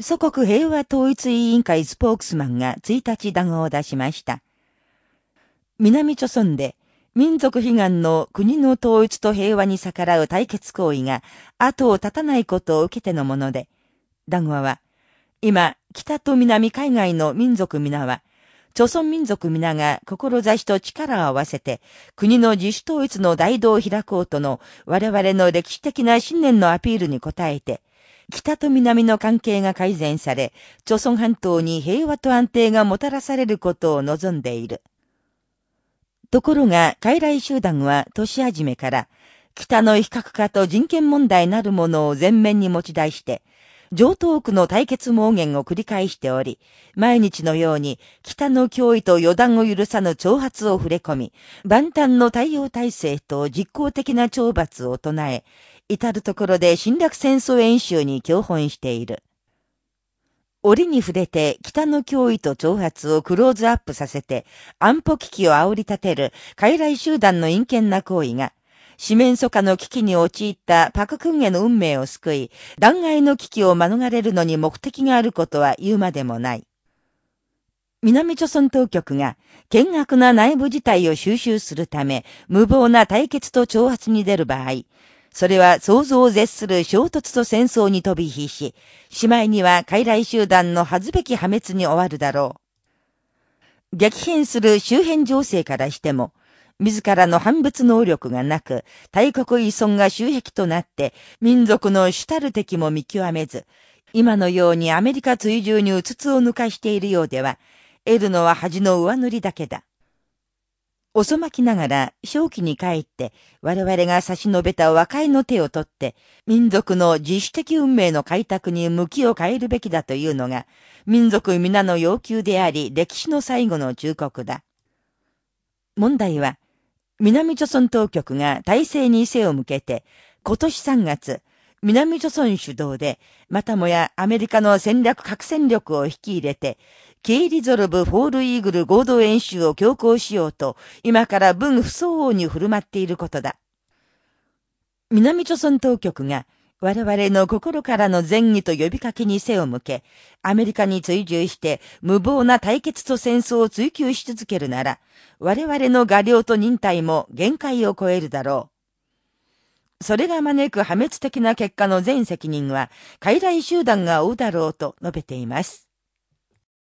祖国平和統一委員会スポークスマンが1日談話を出しました。南朝村で民族悲願の国の統一と平和に逆らう対決行為が後を絶たないことを受けてのもので、談話は、今、北と南海外の民族皆は、朝鮮民族皆が志と力を合わせて、国の自主統一の大道を開こうとの我々の歴史的な信念のアピールに応えて、北と南の関係が改善され、朝鮮半島に平和と安定がもたらされることを望んでいる。ところが、傀儡集団は年始めから、北の非核化と人権問題なるものを前面に持ち出して、上東区の対決盲言を繰り返しており、毎日のように北の脅威と予断を許さぬ挑発を触れ込み、万端の対応体制と実効的な懲罰を唱え、至るところで侵略戦争演習に共本している。折に触れて北の脅威と挑発をクローズアップさせて安保危機を煽り立てる傀儡集団の陰険な行為が四面楚歌の危機に陥ったパククンへの運命を救い、弾劾の危機を免れるのに目的があることは言うまでもない。南朝鮮当局が険悪な内部事態を収集するため、無謀な対決と挑発に出る場合、それは想像を絶する衝突と戦争に飛び火し、しまいには傀儡集団の恥ずべき破滅に終わるだろう。激変する周辺情勢からしても、自らの反物能力がなく、大国依存が襲撃となって、民族の主たる敵も見極めず、今のようにアメリカ追従にうつつを抜かしているようでは、得るのは恥の上塗りだけだ。遅まきながら、正気に帰って、我々が差し伸べた和解の手を取って、民族の自主的運命の開拓に向きを変えるべきだというのが、民族皆の要求であり、歴史の最後の忠告だ。問題は、南朝鮮当局が体制に背を向けて、今年3月、南朝鮮主導で、またもやアメリカの戦略核戦力を引き入れて、キーリゾルブ・フォール・イーグル合同演習を強行しようと、今から分不相応に振る舞っていることだ。南朝鮮当局が、我々の心からの善意と呼びかけに背を向け、アメリカに追従して無謀な対決と戦争を追求し続けるなら、我々の雅量と忍耐も限界を超えるだろう。それが招く破滅的な結果の全責任は、傀儡集団が負うだろうと述べています。